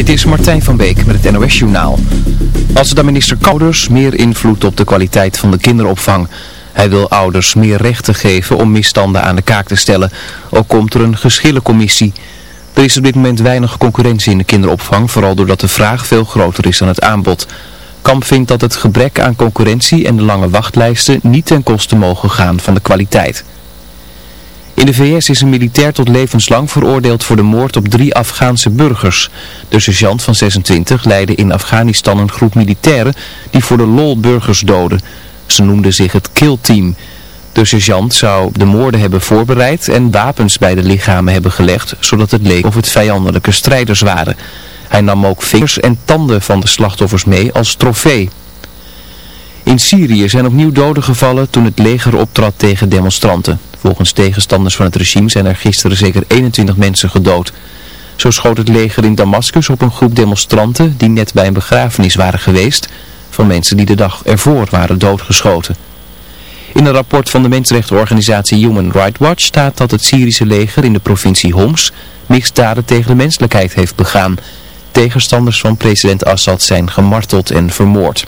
Dit is Martijn van Beek met het NOS Journaal. Als de minister Kouders meer invloed op de kwaliteit van de kinderopvang. Hij wil ouders meer rechten geven om misstanden aan de kaak te stellen. Ook komt er een geschillencommissie. Er is op dit moment weinig concurrentie in de kinderopvang, vooral doordat de vraag veel groter is dan het aanbod. Kamp vindt dat het gebrek aan concurrentie en de lange wachtlijsten niet ten koste mogen gaan van de kwaliteit. In de VS is een militair tot levenslang veroordeeld voor de moord op drie Afghaanse burgers. De sergeant van 26 leidde in Afghanistan een groep militairen die voor de lol burgers doden. Ze noemden zich het Kill Team. De sergeant zou de moorden hebben voorbereid en wapens bij de lichamen hebben gelegd, zodat het leek of het vijandelijke strijders waren. Hij nam ook vingers en tanden van de slachtoffers mee als trofee. In Syrië zijn opnieuw doden gevallen toen het leger optrad tegen demonstranten. Volgens tegenstanders van het regime zijn er gisteren zeker 21 mensen gedood. Zo schoot het leger in Damascus op een groep demonstranten die net bij een begrafenis waren geweest van mensen die de dag ervoor waren doodgeschoten. In een rapport van de mensenrechtenorganisatie Human Rights Watch staat dat het Syrische leger in de provincie Homs misdaden tegen de menselijkheid heeft begaan. Tegenstanders van president Assad zijn gemarteld en vermoord.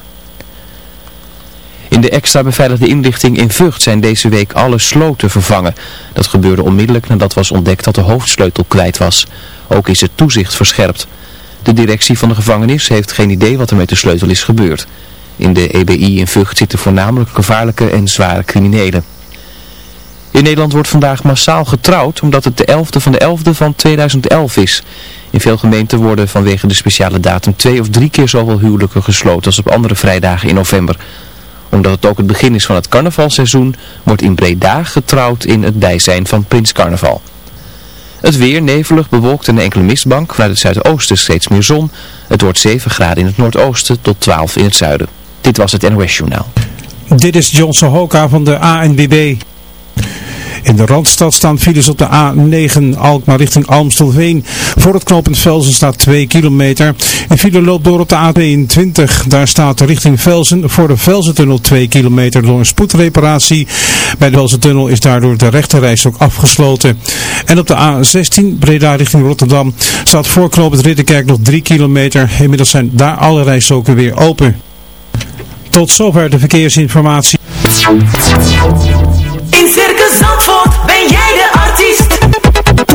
In de extra beveiligde inrichting in Vught zijn deze week alle sloten vervangen. Dat gebeurde onmiddellijk nadat was ontdekt dat de hoofdsleutel kwijt was. Ook is het toezicht verscherpt. De directie van de gevangenis heeft geen idee wat er met de sleutel is gebeurd. In de EBI in Vught zitten voornamelijk gevaarlijke en zware criminelen. In Nederland wordt vandaag massaal getrouwd omdat het de 11e van de 11e van 2011 is. In veel gemeenten worden vanwege de speciale datum twee of drie keer zoveel huwelijken gesloten als op andere vrijdagen in november omdat het ook het begin is van het carnavalseizoen, wordt in Breda getrouwd in het bijzijn van Prins Carnaval. Het weer nevelig, bewolkt en een enkele mistbank. Vanuit het zuidoosten steeds meer zon. Het wordt 7 graden in het noordoosten tot 12 in het zuiden. Dit was het NOS Journaal. Dit is Johnson Hoka van de ANBB. In de Randstad staan files op de A9 Alkmaar richting Almstelveen. Voor het knooppunt Velsen staat 2 kilometer. Een file loopt door op de A22. Daar staat richting Velsen voor de Velsentunnel 2 kilometer door een spoedreparatie. Bij de Velsentunnel is daardoor de rechterreis ook afgesloten. En op de A16 Breda richting Rotterdam staat voor knooppunt Ridderkerk nog 3 kilometer. Inmiddels zijn daar alle rijstroken weer open. Tot zover de verkeersinformatie.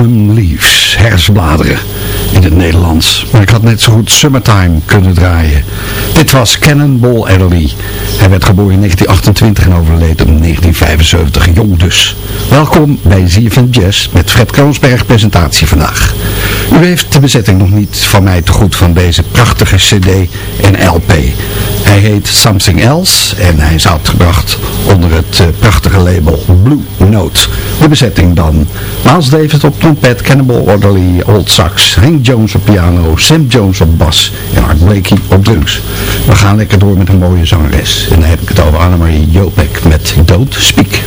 Autumn Leaves, herfstbladeren in het Nederlands. Maar ik had net zo goed Summertime kunnen draaien. Dit was Cannonball Adderley. Hij werd geboren in 1928 en overleed in 1975, jong dus. Welkom bij ZFM Jazz met Fred Kroonsberg presentatie vandaag. U heeft de bezetting nog niet van mij te goed van deze prachtige cd en LP. Hij heet Something Else en hij is uitgebracht onder het uh, prachtige label Blue Note. De bezetting dan Miles Davis op trompet, Cannibal Orderly, Old Sax, Hank Jones op piano, Sam Jones op bas en Art Blakey op drums. We gaan lekker door met een mooie zangeres. En dan heb ik het over Annemarie Jopek met Don't Speak.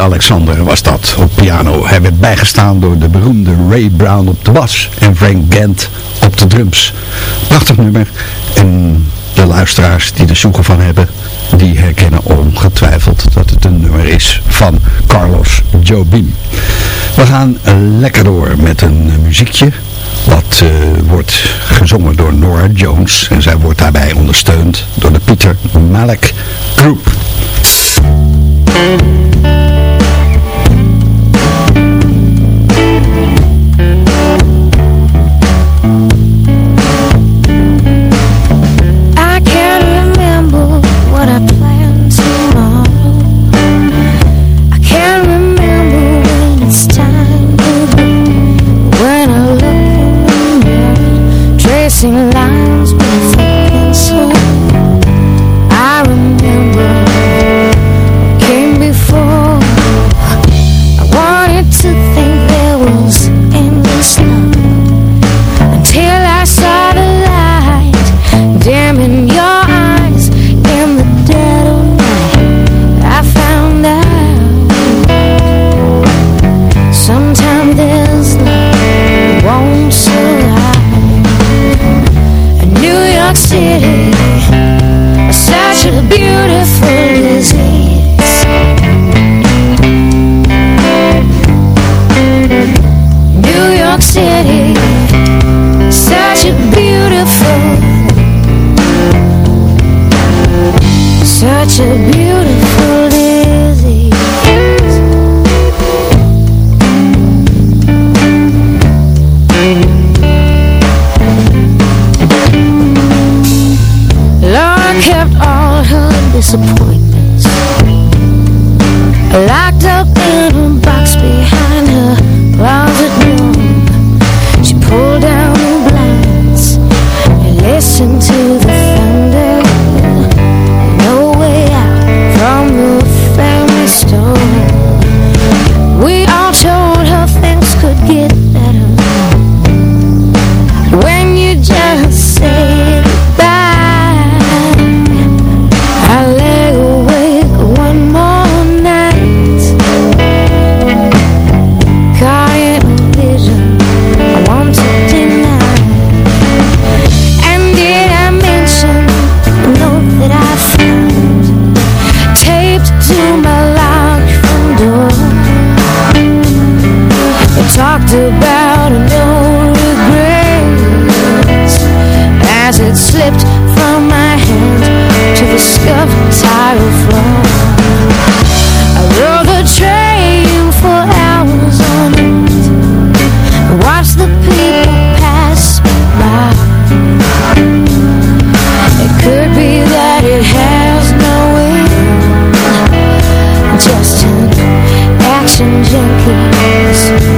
Alexander was dat op piano. Hij werd bijgestaan door de beroemde Ray Brown op de bas en Frank Gant op de drums. Prachtig nummer en de luisteraars die er zoeken van hebben, die herkennen ongetwijfeld dat het een nummer is van Carlos Jobim. We gaan lekker door met een muziekje. Wat uh, wordt gezongen door Nora Jones en zij wordt daarbij ondersteund door de Peter Malek Group. junkies.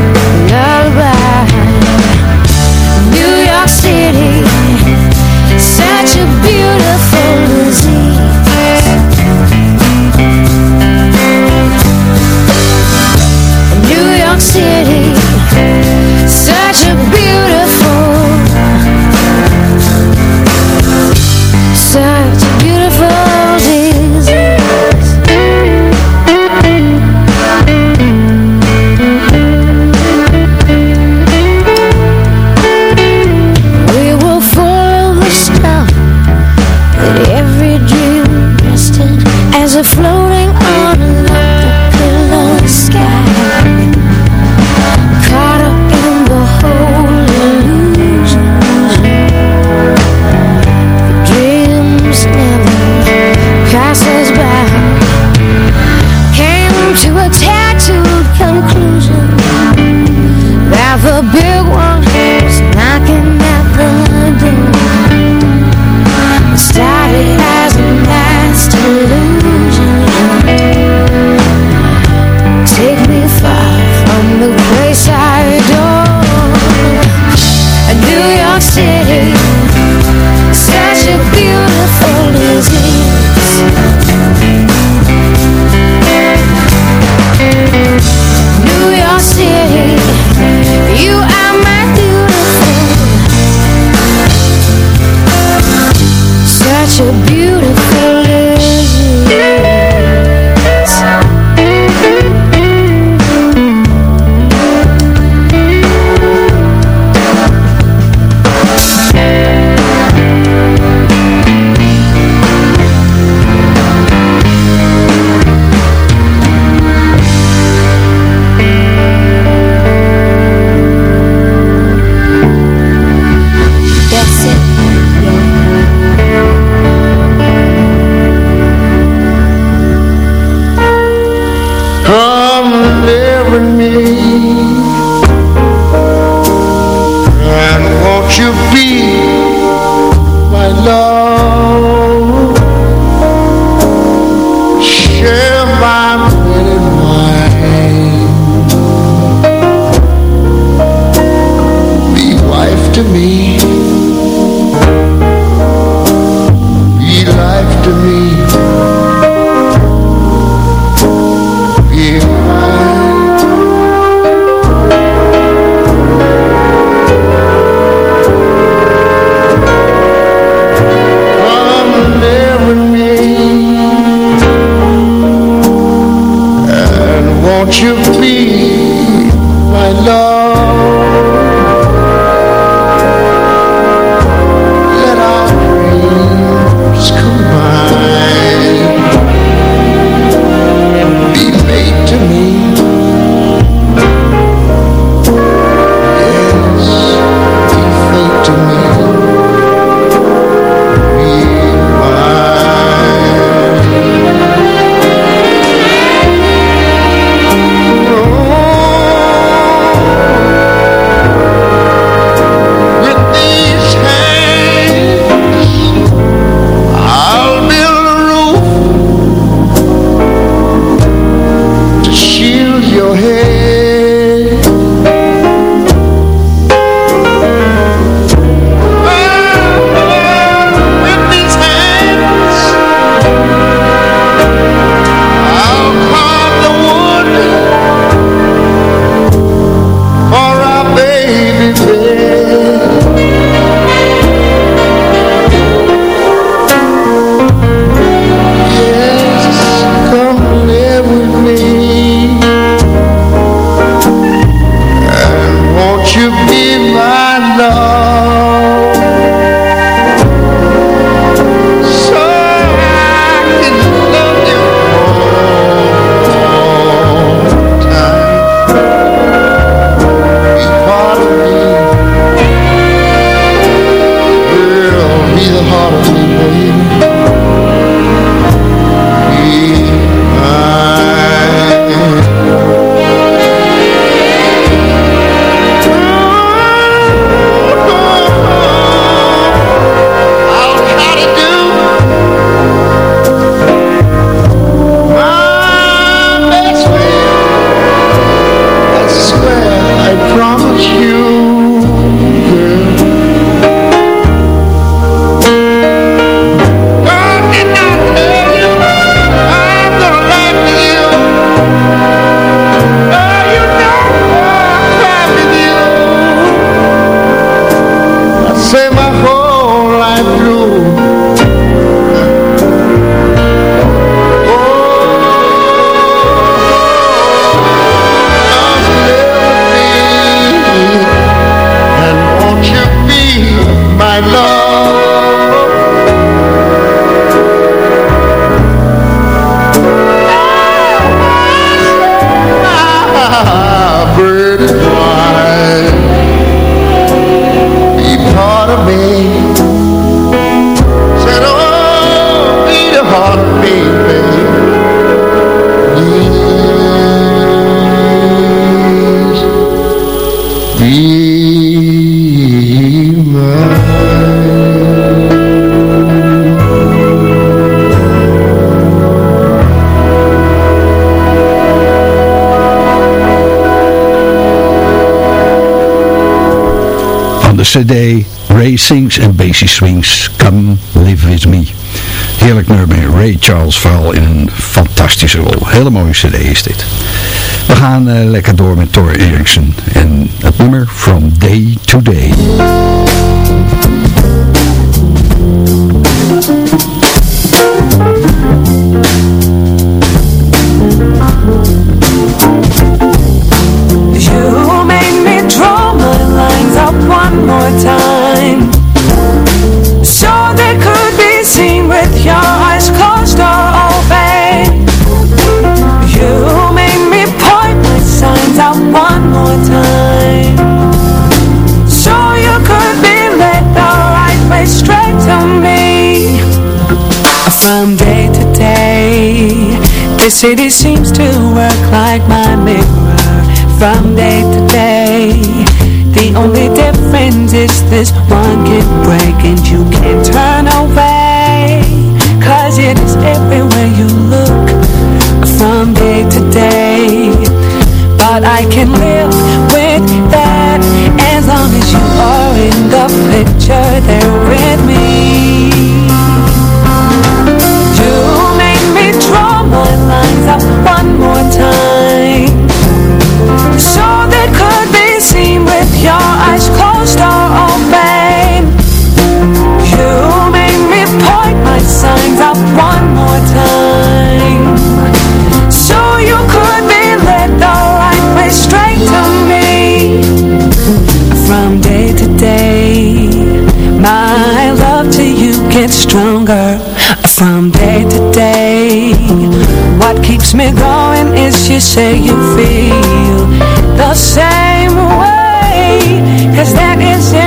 CD Racings and en Basie Swings Come Live With Me. Heerlijk nummer, Ray Charles vooral in een fantastische rol. Hele mooie cd is dit. We gaan eh, lekker door met Thor Eriksen en het nummer From Day to Day. city seems to work like my mirror from day to day. The only difference is this one can break and you can't turn away. Cause it is keeps me going is you say you feel. The same way Cause that is it.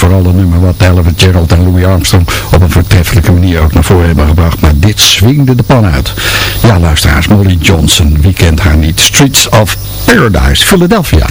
Vooral de nummer wat Ella Gerald en Louis Armstrong op een voortreffelijke manier ook naar voren hebben gebracht. Maar dit swingde de pan uit. Ja, luisteraars, Molly Johnson, wie kent haar niet? Streets of Paradise, Philadelphia.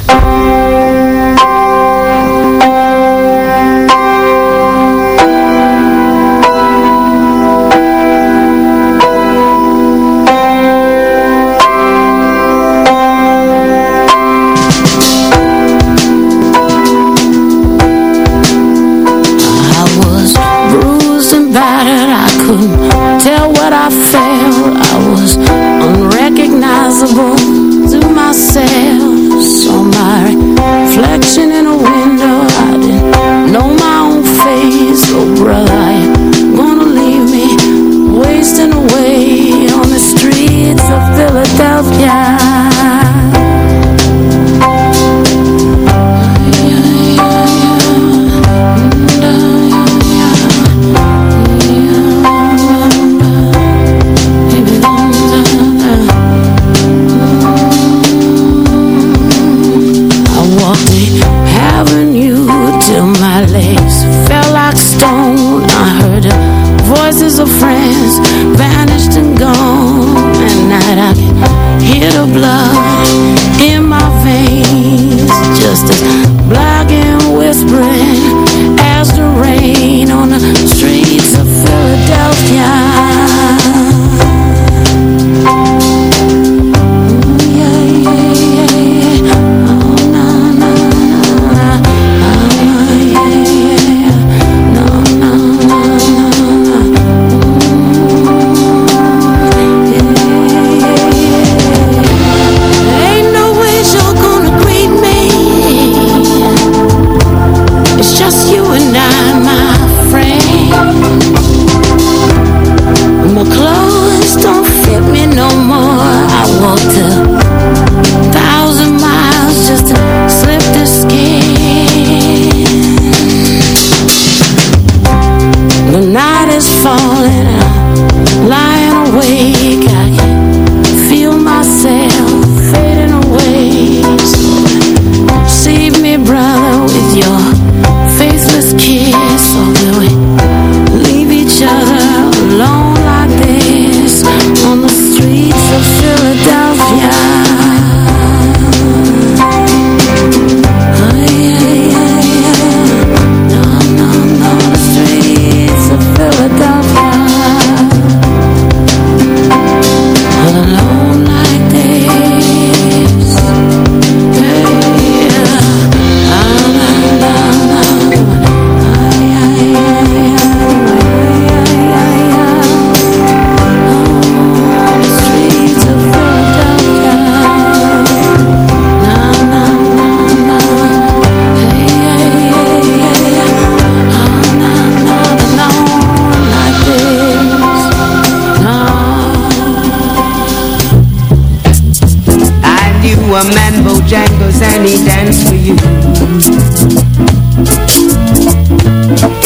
a man Bojangles and he dance for you.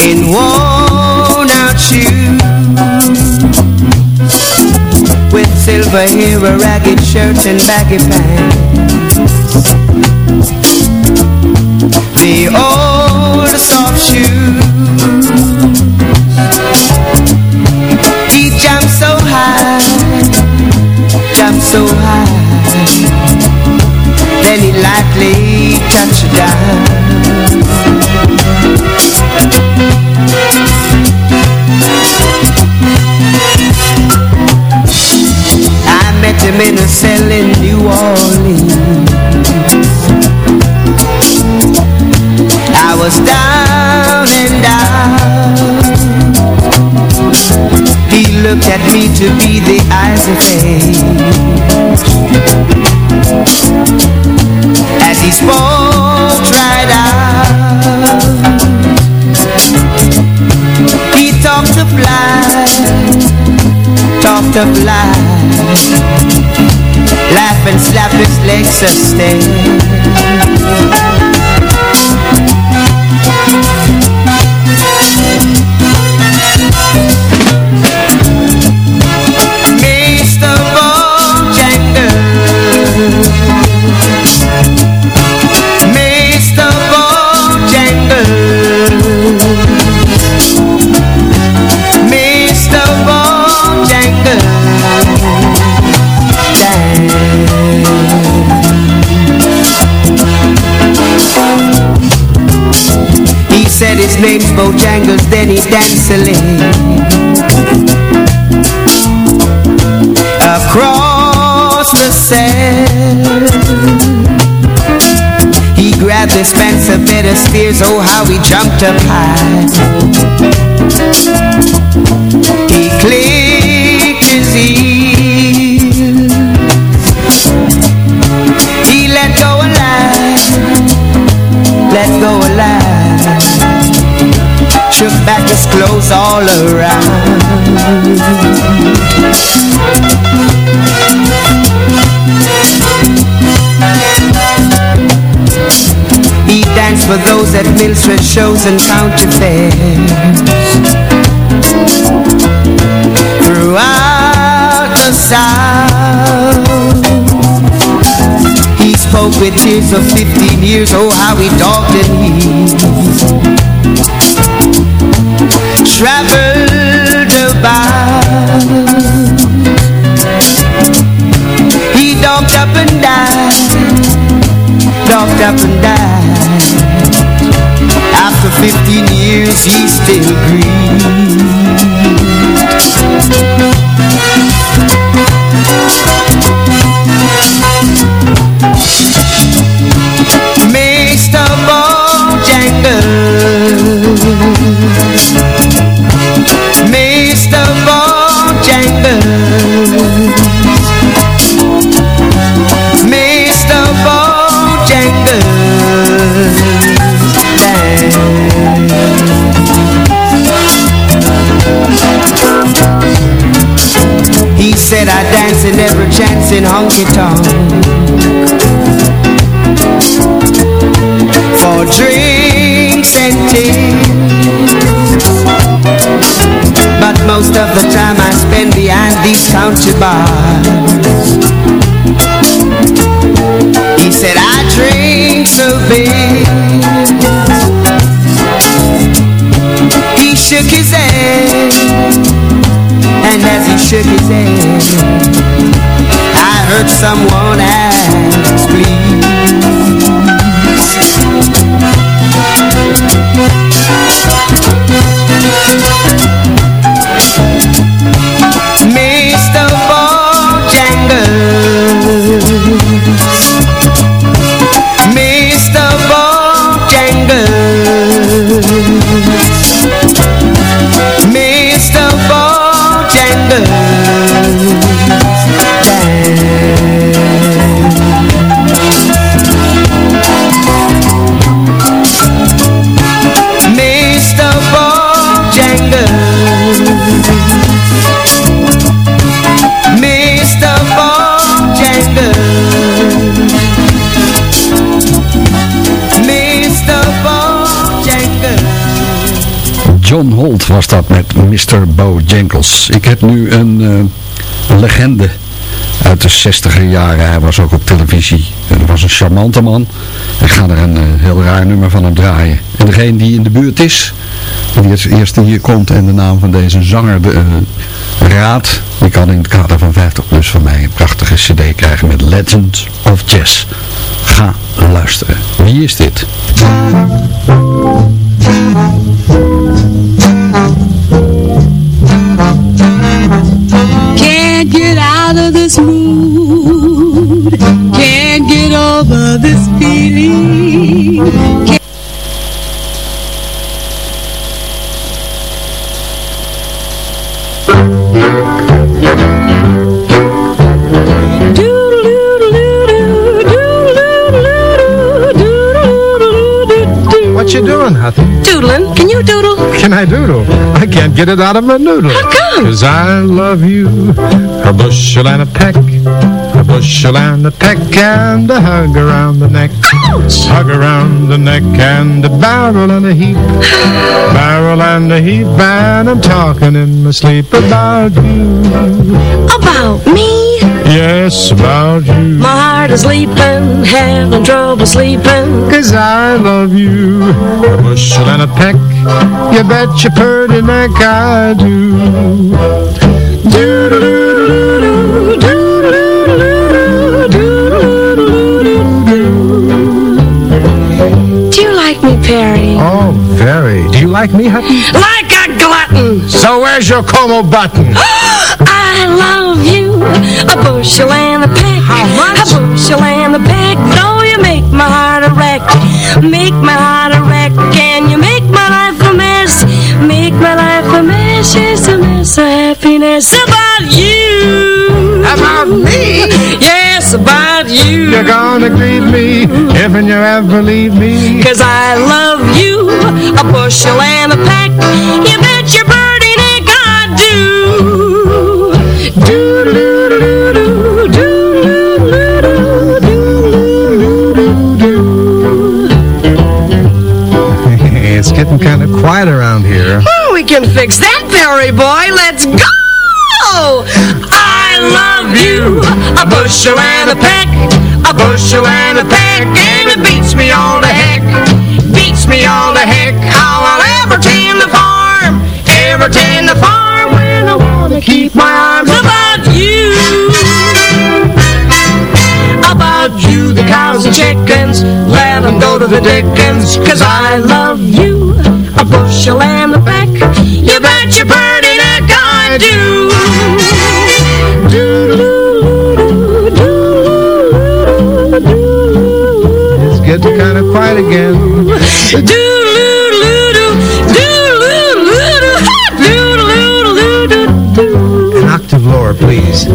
In worn out shoes With silver hair, a ragged shirt and baggy pants. The old soft shoes. He lightly touched down him in a cell in New Orleans. I was down and out. He looked at me to be the eyes of As he spoke right out He talked of life Talked of life Laugh and slap his legs sustain said his name's Bojangles, then he danced a Across the sand He grabbed his fence a bit of spears, oh how he jumped up high Shook close all around. He danced for those at minstrel shows and county fairs Throughout the South He spoke with tears of 15 years. Oh, how he talked and he Traveled about. He docked up and died Docked up and died. After 15 years he still grieves Mr. Bojangles Said I dance in every chance in honky-tonk For drinks and tears. But most of the time I spend behind these county bars. He said I drink so big. He shook his head shook his head I heard someone ask please John Holt was dat met Mr. Bojangles. Ik heb nu een eh, legende uit de 60er jaren. Hij was ook op televisie. Hij was een charmante man. Ik ga er een eh, heel raar nummer van hem draaien. En degene die in de buurt is, die als eerste hier komt en de naam van deze zanger eh, raadt, die kan in het kader van 50 plus van mij een prachtige cd krijgen met Legends of Jazz. Ga luisteren. Wie is dit? You doodle? Can I doodle? I can't get it out of my noodle. How come? Cause I love you. A bushel and a peck. A bushel and a peck. And a hug around the neck. Ouch! Hug around the neck. And a barrel and a heap. barrel and a heap. And I'm talking in my sleep about you. About me? Yes, about you. My heart is leaping, having trouble sleeping. Cause I love you. A bushel and a peck. You bet your pretty neck I do. Do-do-do-do-do, do-do-do-do-do, do-do-do-do-do-do. You like me, Perry? Oh, Very. Do you like me, Hutton? Like a glutton. So where's your Como button? I love you. A bushel and a peck. How much? A bushel and a peck. No, you make my heart a wreck. Make my heart a wreck. Can you make my life a mess? Make my life a mess. Yes, a mess of happiness. About you. About me? Yes, about you. You're gonna grieve me if and you ever leave me. Cause I love you. A bushel and a peck. You can fix that, Barry boy. Let's go! I love you. A bushel and a peck. A bushel and a peck. And it beats me all the heck. Beats me all the heck. How I'll ever tend the farm. Ever tend the farm when I want to keep my arms about you. About you, the cows and chickens. Let them go to the dickens. Cause I love you. A bushel and a peck. Bet your birdie neck I do. It's getting kind of quiet again. An octave lower, please.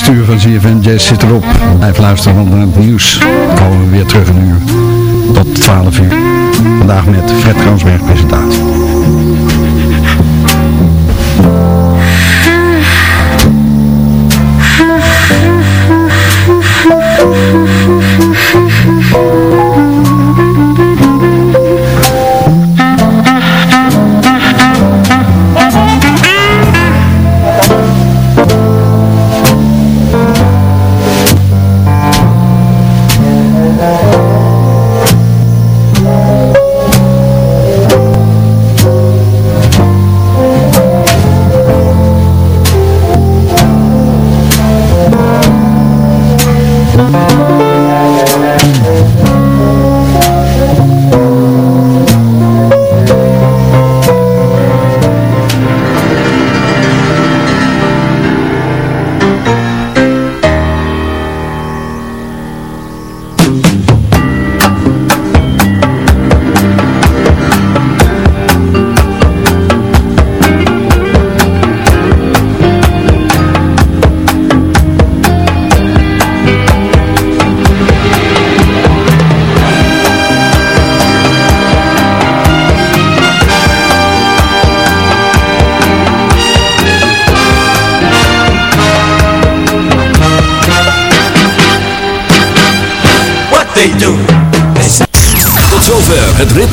Eerste uur van ZFN Jazz zit erop. Blijf luisteren, naar het nieuws komen we weer terug een uur. Tot 12 uur. Vandaag met Fred Kransberg presentatie.